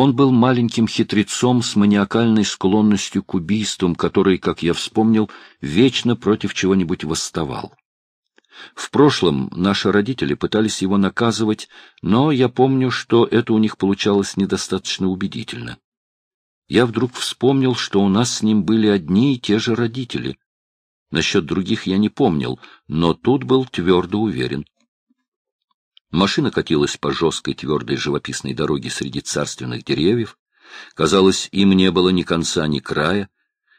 Он был маленьким хитрецом с маниакальной склонностью к убийствам, который, как я вспомнил, вечно против чего-нибудь восставал. В прошлом наши родители пытались его наказывать, но я помню, что это у них получалось недостаточно убедительно. Я вдруг вспомнил, что у нас с ним были одни и те же родители. Насчет других я не помнил, но тут был твердо уверен. Машина катилась по жесткой твердой живописной дороге среди царственных деревьев. Казалось, им не было ни конца, ни края.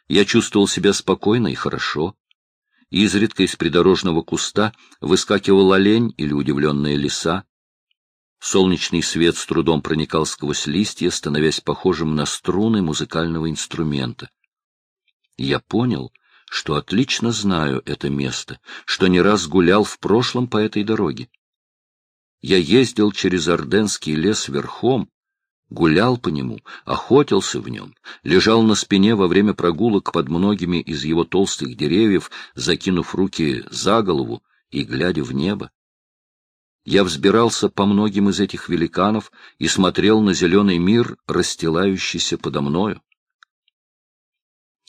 Я чувствовал себя спокойно и хорошо. Изредка из придорожного куста выскакивал олень или удивленная лиса. Солнечный свет с трудом проникал сквозь листья, становясь похожим на струны музыкального инструмента. Я понял, что отлично знаю это место, что не раз гулял в прошлом по этой дороге. Я ездил через Орденский лес верхом, гулял по нему, охотился в нем, лежал на спине во время прогулок под многими из его толстых деревьев, закинув руки за голову и глядя в небо. Я взбирался по многим из этих великанов и смотрел на зеленый мир, расстилающийся подо мною.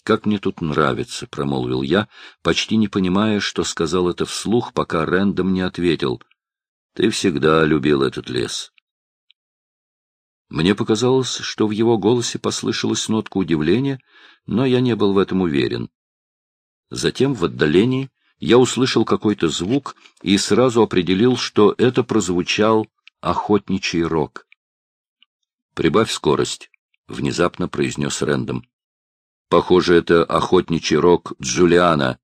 «Как мне тут нравится», — промолвил я, почти не понимая, что сказал это вслух, пока Рэндом не ответил. Ты всегда любил этот лес. Мне показалось, что в его голосе послышалась нотка удивления, но я не был в этом уверен. Затем в отдалении я услышал какой-то звук и сразу определил, что это прозвучал охотничий рог. «Прибавь скорость», — внезапно произнес Рэндом. «Похоже, это охотничий рог Джулиана».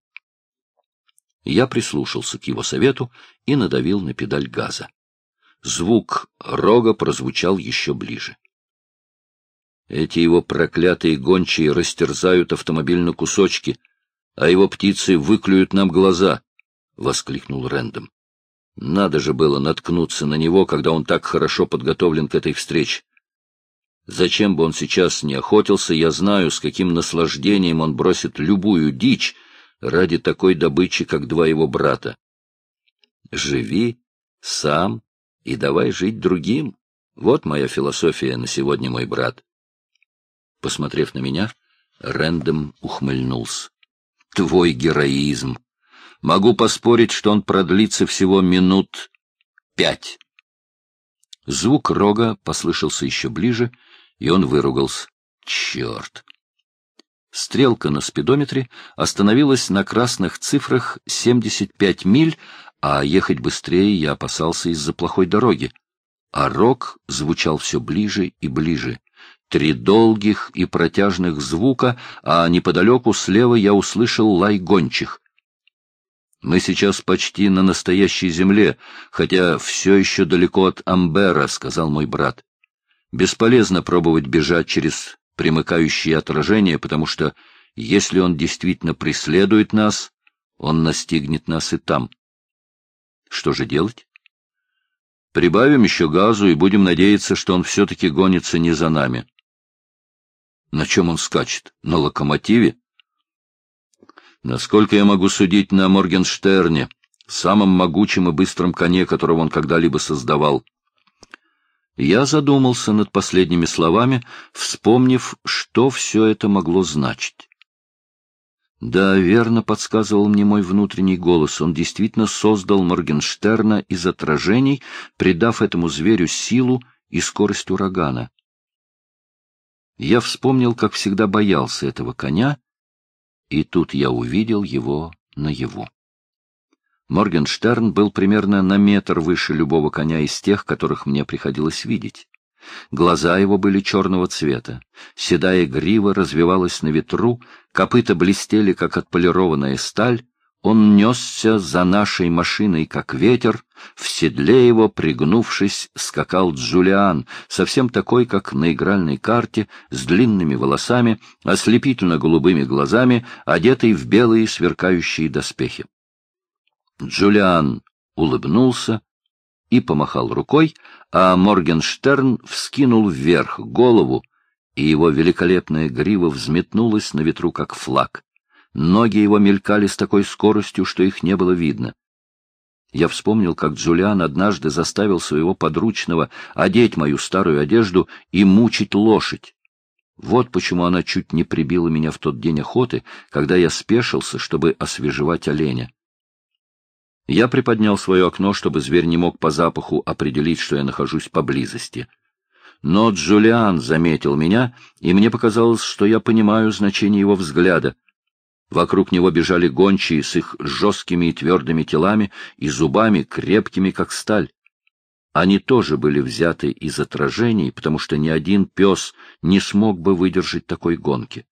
Я прислушался к его совету и надавил на педаль газа. Звук рога прозвучал еще ближе. Эти его проклятые гончие растерзают автомобиль на кусочки, а его птицы выклюют нам глаза, — воскликнул Рэндом. Надо же было наткнуться на него, когда он так хорошо подготовлен к этой встрече. Зачем бы он сейчас не охотился, я знаю, с каким наслаждением он бросит любую дичь, ради такой добычи, как два его брата. Живи сам и давай жить другим. Вот моя философия на сегодня, мой брат. Посмотрев на меня, Рэндом ухмыльнулся. Твой героизм. Могу поспорить, что он продлится всего минут пять. Звук рога послышался еще ближе, и он выругался. Черт! Стрелка на спидометре остановилась на красных цифрах 75 миль, а ехать быстрее я опасался из-за плохой дороги. А рок звучал все ближе и ближе. Три долгих и протяжных звука, а неподалеку слева я услышал лай гончих. Мы сейчас почти на настоящей земле, хотя все еще далеко от Амбера, — сказал мой брат. Бесполезно пробовать бежать через примыкающие отражения, потому что если он действительно преследует нас, он настигнет нас и там. Что же делать? Прибавим еще газу и будем надеяться, что он все-таки гонится не за нами. На чем он скачет? На локомотиве? Насколько я могу судить на Моргенштерне, самом могучем и быстром коне, которого он когда-либо создавал. Я задумался над последними словами, вспомнив, что все это могло значить. Да, верно подсказывал мне мой внутренний голос. Он действительно создал Моргенштерна из отражений, придав этому зверю силу и скорость урагана. Я вспомнил, как всегда боялся этого коня, и тут я увидел его наяву. Моргенштерн был примерно на метр выше любого коня из тех, которых мне приходилось видеть. Глаза его были черного цвета, седая грива развивалась на ветру, копыта блестели, как отполированная сталь, он несся за нашей машиной, как ветер, в седле его, пригнувшись, скакал Джулиан, совсем такой, как на игральной карте, с длинными волосами, ослепительно-голубыми глазами, одетый в белые сверкающие доспехи. Джулиан улыбнулся и помахал рукой, а Моргенштерн вскинул вверх голову, и его великолепная грива взметнулась на ветру, как флаг. Ноги его мелькали с такой скоростью, что их не было видно. Я вспомнил, как Джулиан однажды заставил своего подручного одеть мою старую одежду и мучить лошадь. Вот почему она чуть не прибила меня в тот день охоты, когда я спешился, чтобы освежевать оленя. Я приподнял свое окно, чтобы зверь не мог по запаху определить, что я нахожусь поблизости. Но Джулиан заметил меня, и мне показалось, что я понимаю значение его взгляда. Вокруг него бежали гончие с их жесткими и твердыми телами и зубами, крепкими, как сталь. Они тоже были взяты из отражений, потому что ни один пес не смог бы выдержать такой гонки.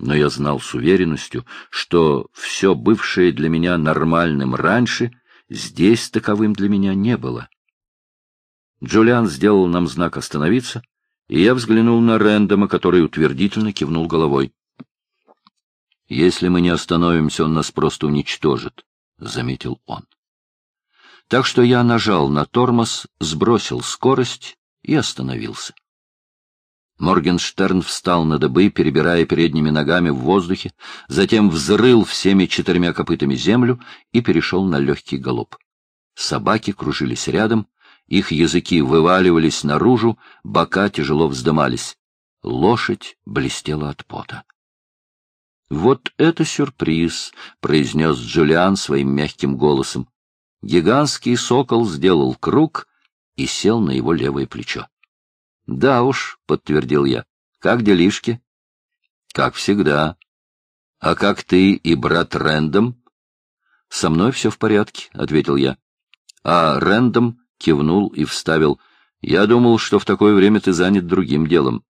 Но я знал с уверенностью, что все бывшее для меня нормальным раньше, здесь таковым для меня не было. Джулиан сделал нам знак «Остановиться», и я взглянул на Рэндома, который утвердительно кивнул головой. Если мы не остановимся, он нас просто уничтожит, — заметил он. Так что я нажал на тормоз, сбросил скорость и остановился. Моргенштерн встал на дыбы, перебирая передними ногами в воздухе, затем взрыл всеми четырьмя копытами землю и перешел на легкий галоп. Собаки кружились рядом, их языки вываливались наружу, бока тяжело вздымались. Лошадь блестела от пота. «Вот это сюрприз!» — произнес Джулиан своим мягким голосом. Гигантский сокол сделал круг и сел на его левое плечо. «Да уж», — подтвердил я, — «как делишки?» «Как всегда». «А как ты и брат Рэндом?» «Со мной все в порядке», — ответил я. А Рэндом кивнул и вставил. «Я думал, что в такое время ты занят другим делом».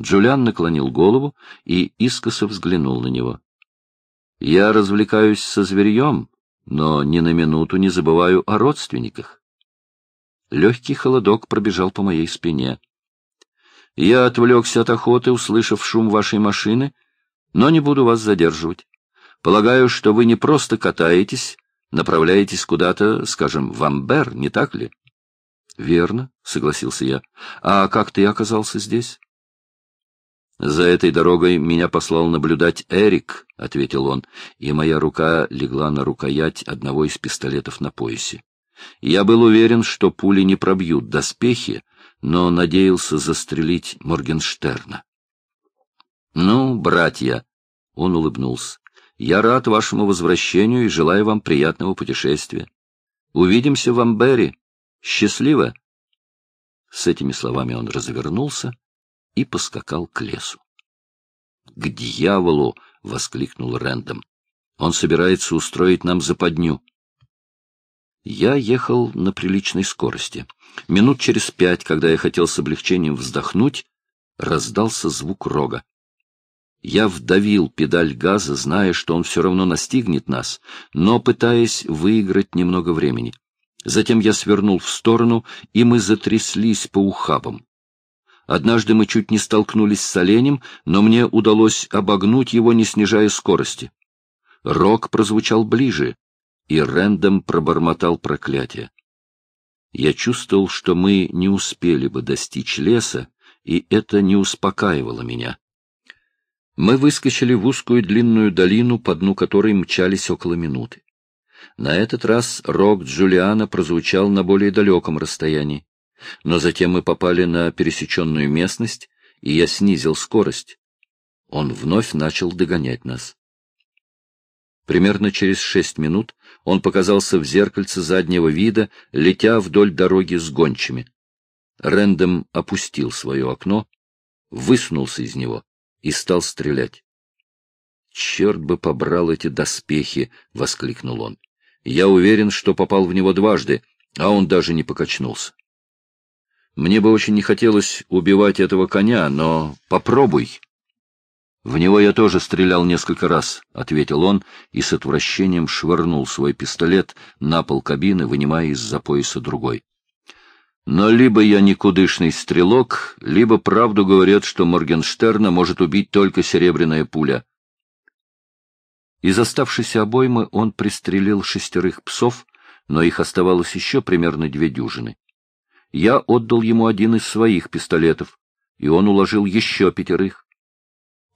Джулиан наклонил голову и искоса взглянул на него. — Я развлекаюсь со зверьем, но ни на минуту не забываю о родственниках. Легкий холодок пробежал по моей спине. Я отвлекся от охоты, услышав шум вашей машины, но не буду вас задерживать. Полагаю, что вы не просто катаетесь, направляетесь куда-то, скажем, в Амбер, не так ли? — Верно, — согласился я. — А как ты оказался здесь? «За этой дорогой меня послал наблюдать Эрик», — ответил он, и моя рука легла на рукоять одного из пистолетов на поясе. Я был уверен, что пули не пробьют доспехи, но надеялся застрелить Моргенштерна. «Ну, братья», — он улыбнулся, — «я рад вашему возвращению и желаю вам приятного путешествия. Увидимся в Амбере. Счастливо!» С этими словами он развернулся и поскакал к лесу. — К дьяволу! — воскликнул Рэндом. — Он собирается устроить нам западню. Я ехал на приличной скорости. Минут через пять, когда я хотел с облегчением вздохнуть, раздался звук рога. Я вдавил педаль газа, зная, что он все равно настигнет нас, но пытаясь выиграть немного времени. Затем я свернул в сторону, и мы затряслись по ухабам. Однажды мы чуть не столкнулись с оленем, но мне удалось обогнуть его, не снижая скорости. Рок прозвучал ближе, и Рэндом пробормотал проклятие. Я чувствовал, что мы не успели бы достичь леса, и это не успокаивало меня. Мы выскочили в узкую длинную долину, по дну которой мчались около минуты. На этот раз рок Джулиана прозвучал на более далеком расстоянии. Но затем мы попали на пересеченную местность, и я снизил скорость. Он вновь начал догонять нас. Примерно через шесть минут он показался в зеркальце заднего вида, летя вдоль дороги с гончими. Рэндом опустил свое окно, высунулся из него и стал стрелять. «Черт бы побрал эти доспехи!» — воскликнул он. «Я уверен, что попал в него дважды, а он даже не покачнулся». Мне бы очень не хотелось убивать этого коня, но попробуй. В него я тоже стрелял несколько раз, — ответил он и с отвращением швырнул свой пистолет на пол кабины, вынимая из-за пояса другой. Но либо я никудышный стрелок, либо правду говорят, что Моргенштерна может убить только серебряная пуля. Из оставшейся обоймы он пристрелил шестерых псов, но их оставалось еще примерно две дюжины я отдал ему один из своих пистолетов, и он уложил еще пятерых.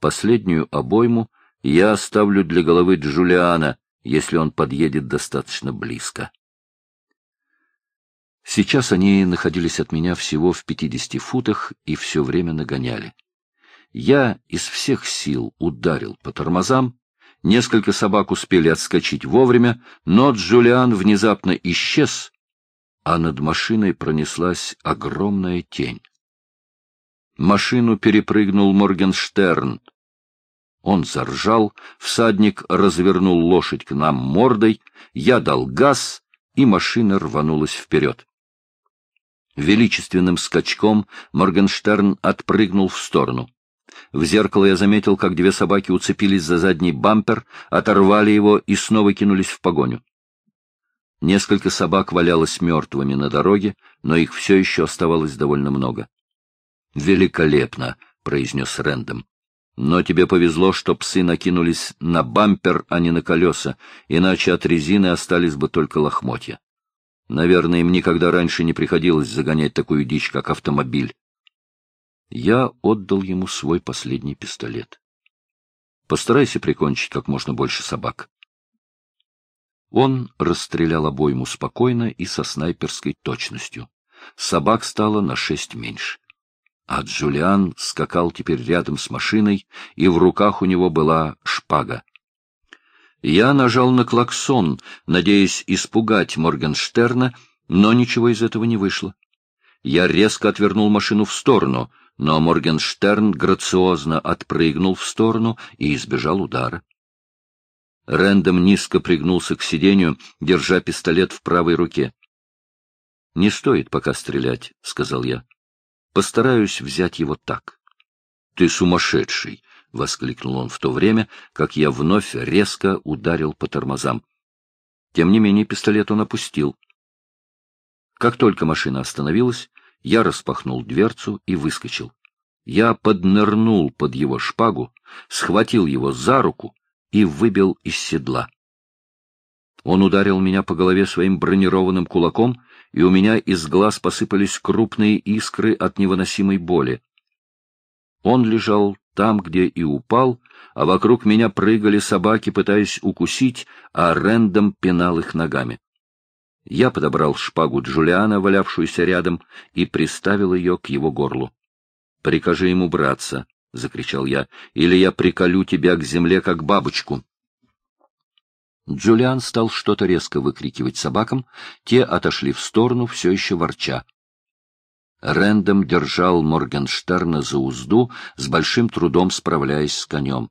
Последнюю обойму я оставлю для головы Джулиана, если он подъедет достаточно близко. Сейчас они находились от меня всего в пятидесяти футах и все время нагоняли. Я из всех сил ударил по тормозам, несколько собак успели отскочить вовремя, но Джулиан внезапно исчез, а над машиной пронеслась огромная тень. Машину перепрыгнул Моргенштерн. Он заржал, всадник развернул лошадь к нам мордой, я дал газ, и машина рванулась вперед. Величественным скачком Моргенштерн отпрыгнул в сторону. В зеркало я заметил, как две собаки уцепились за задний бампер, оторвали его и снова кинулись в погоню. Несколько собак валялось мертвыми на дороге, но их все еще оставалось довольно много. «Великолепно!» — произнес Рэндом. «Но тебе повезло, что псы накинулись на бампер, а не на колеса, иначе от резины остались бы только лохмотья. Наверное, им никогда раньше не приходилось загонять такую дичь, как автомобиль. Я отдал ему свой последний пистолет. Постарайся прикончить как можно больше собак. Он расстрелял обойму спокойно и со снайперской точностью. Собак стало на шесть меньше. А Джулиан скакал теперь рядом с машиной, и в руках у него была шпага. Я нажал на клаксон, надеясь испугать Моргенштерна, но ничего из этого не вышло. Я резко отвернул машину в сторону, но Моргенштерн грациозно отпрыгнул в сторону и избежал удара. Рэндом низко пригнулся к сиденью, держа пистолет в правой руке. — Не стоит пока стрелять, — сказал я. — Постараюсь взять его так. — Ты сумасшедший! — воскликнул он в то время, как я вновь резко ударил по тормозам. Тем не менее пистолет он опустил. Как только машина остановилась, я распахнул дверцу и выскочил. Я поднырнул под его шпагу, схватил его за руку и выбил из седла. Он ударил меня по голове своим бронированным кулаком, и у меня из глаз посыпались крупные искры от невыносимой боли. Он лежал там, где и упал, а вокруг меня прыгали собаки, пытаясь укусить, а Рэндом пинал их ногами. Я подобрал шпагу Джулиана, валявшуюся рядом, и приставил ее к его горлу. — Прикажи ему браться, — закричал я, — или я приколю тебя к земле, как бабочку. Джулиан стал что-то резко выкрикивать собакам, те отошли в сторону, все еще ворча. Рэндом держал Моргенштерна за узду, с большим трудом справляясь с конем.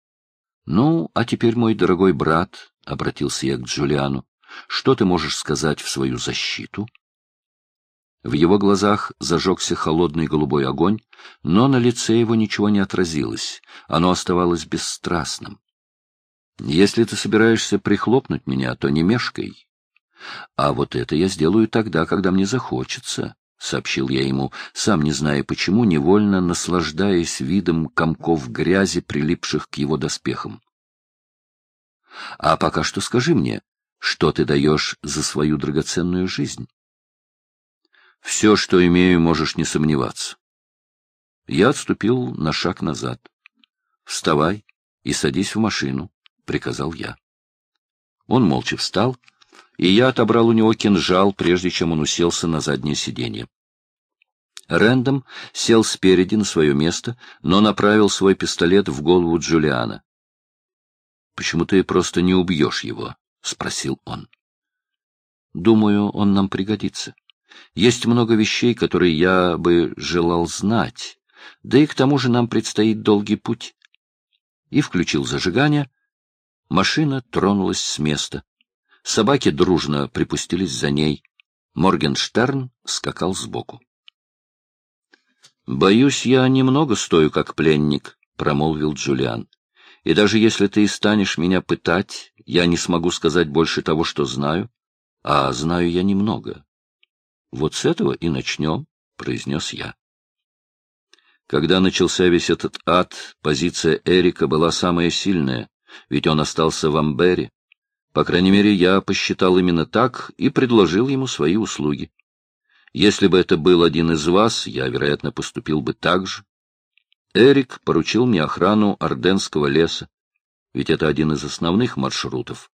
— Ну, а теперь, мой дорогой брат, — обратился я к Джулиану, — что ты можешь сказать в свою защиту? В его глазах зажегся холодный голубой огонь, но на лице его ничего не отразилось, оно оставалось бесстрастным. — Если ты собираешься прихлопнуть меня, то не мешкай. А вот это я сделаю тогда, когда мне захочется. — сообщил я ему, сам не зная почему, невольно наслаждаясь видом комков грязи, прилипших к его доспехам. — А пока что скажи мне, что ты даешь за свою драгоценную жизнь? — Все, что имею, можешь не сомневаться. Я отступил на шаг назад. — Вставай и садись в машину, — приказал я. Он молча встал, — и я отобрал у него кинжал, прежде чем он уселся на заднее сиденье. Рэндом сел спереди на свое место, но направил свой пистолет в голову Джулиана. — Почему ты просто не убьешь его? — спросил он. — Думаю, он нам пригодится. Есть много вещей, которые я бы желал знать, да и к тому же нам предстоит долгий путь. И включил зажигание. Машина тронулась с места. Собаки дружно припустились за ней. Моргенштерн скакал сбоку. — Боюсь, я немного стою как пленник, — промолвил Джулиан. — И даже если ты и станешь меня пытать, я не смогу сказать больше того, что знаю, а знаю я немного. — Вот с этого и начнем, — произнес я. Когда начался весь этот ад, позиция Эрика была самая сильная, ведь он остался в Амбере, по крайней мере, я посчитал именно так и предложил ему свои услуги. Если бы это был один из вас, я, вероятно, поступил бы так же. Эрик поручил мне охрану Орденского леса, ведь это один из основных маршрутов.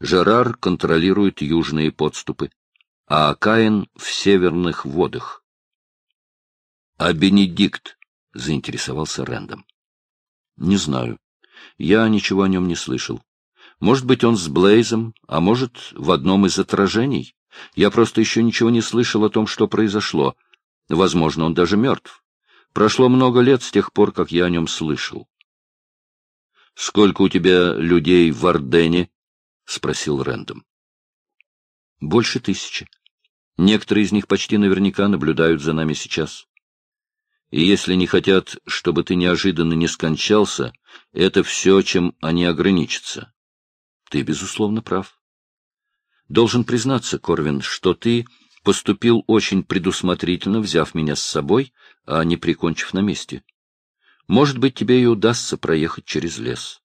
Жерар контролирует южные подступы, а Каин в северных водах. — А Бенедикт? — заинтересовался Рэндом. — Не знаю. Я ничего о нем не слышал. Может быть, он с Блейзом, а может, в одном из отражений. Я просто еще ничего не слышал о том, что произошло. Возможно, он даже мертв. Прошло много лет с тех пор, как я о нем слышал. — Сколько у тебя людей в Ордене? — спросил Рэндом. — Больше тысячи. Некоторые из них почти наверняка наблюдают за нами сейчас. И если не хотят, чтобы ты неожиданно не скончался, это все, чем они ограничатся. Ты, безусловно, прав. Должен признаться, Корвин, что ты поступил очень предусмотрительно, взяв меня с собой, а не прикончив на месте. Может быть, тебе и удастся проехать через лес.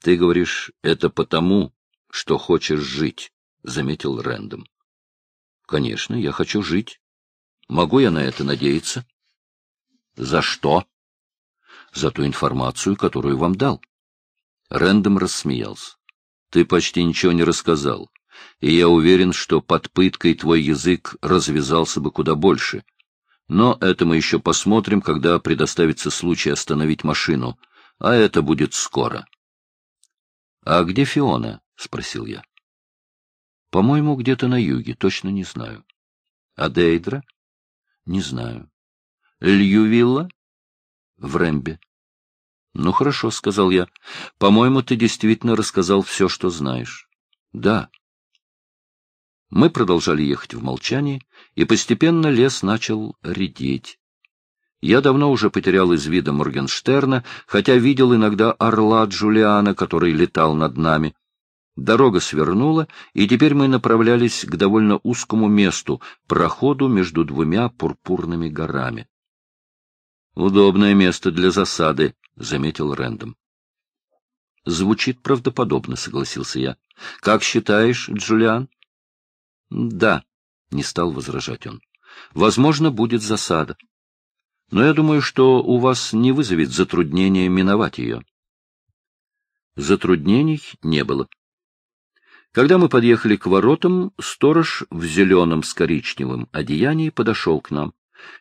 Ты говоришь, это потому, что хочешь жить, — заметил Рэндом. Конечно, я хочу жить. Могу я на это надеяться? За что? За ту информацию, которую вам дал. Рэндом рассмеялся. Ты почти ничего не рассказал, и я уверен, что под пыткой твой язык развязался бы куда больше. Но это мы еще посмотрим, когда предоставится случай остановить машину, а это будет скоро. — А где Фиона? — спросил я. — По-моему, где-то на юге, точно не знаю. — А Дейдра? — Не знаю. — Льювилла? — В Рэмбе. — Ну, хорошо, — сказал я. — По-моему, ты действительно рассказал все, что знаешь. — Да. Мы продолжали ехать в молчании, и постепенно лес начал редеть. Я давно уже потерял из вида Моргенштерна, хотя видел иногда орла Джулиана, который летал над нами. Дорога свернула, и теперь мы направлялись к довольно узкому месту, проходу между двумя пурпурными горами. Удобное место для засады, — заметил Рэндом. — Звучит правдоподобно, — согласился я. — Как считаешь, Джулиан? — Да, — не стал возражать он. — Возможно, будет засада. Но я думаю, что у вас не вызовет затруднения миновать ее. Затруднений не было. Когда мы подъехали к воротам, сторож в зеленом с коричневым одеянии подошел к нам.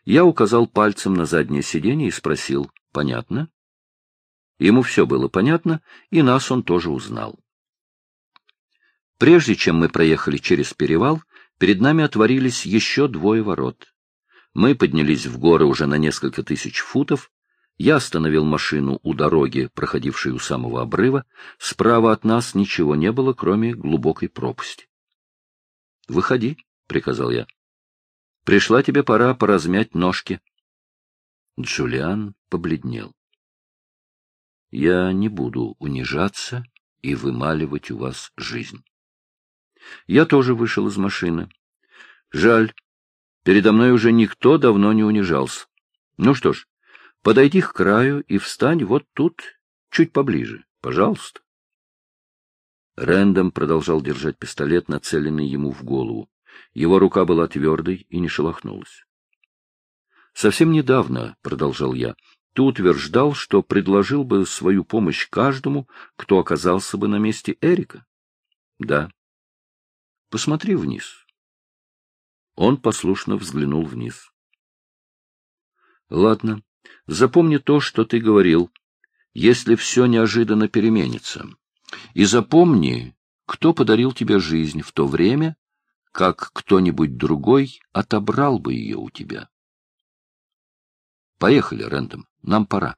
Я указал пальцем на заднее сиденье и спросил, понятно? Ему все было понятно, и нас он тоже узнал. Прежде чем мы проехали через перевал, перед нами отворились еще двое ворот. Мы поднялись в горы уже на несколько тысяч футов. Я остановил машину у дороги, проходившей у самого обрыва. Справа от нас ничего не было, кроме глубокой пропасти. — Выходи, — приказал я. — Пришла тебе пора поразмять ножки. Джулиан побледнел. Я не буду унижаться и вымаливать у вас жизнь. Я тоже вышел из машины. Жаль, передо мной уже никто давно не унижался. Ну что ж, подойди к краю и встань вот тут, чуть поближе, пожалуйста. Рэндом продолжал держать пистолет, нацеленный ему в голову. Его рука была твердой и не шелохнулась. Совсем недавно, — продолжал я, ты утверждал, что предложил бы свою помощь каждому, кто оказался бы на месте Эрика? Да. Посмотри вниз. Он послушно взглянул вниз. Ладно, запомни то, что ты говорил, если все неожиданно переменится. И запомни, кто подарил тебе жизнь в то время, как кто-нибудь другой отобрал бы ее у тебя. Поехали, Рэндом. Нам пора.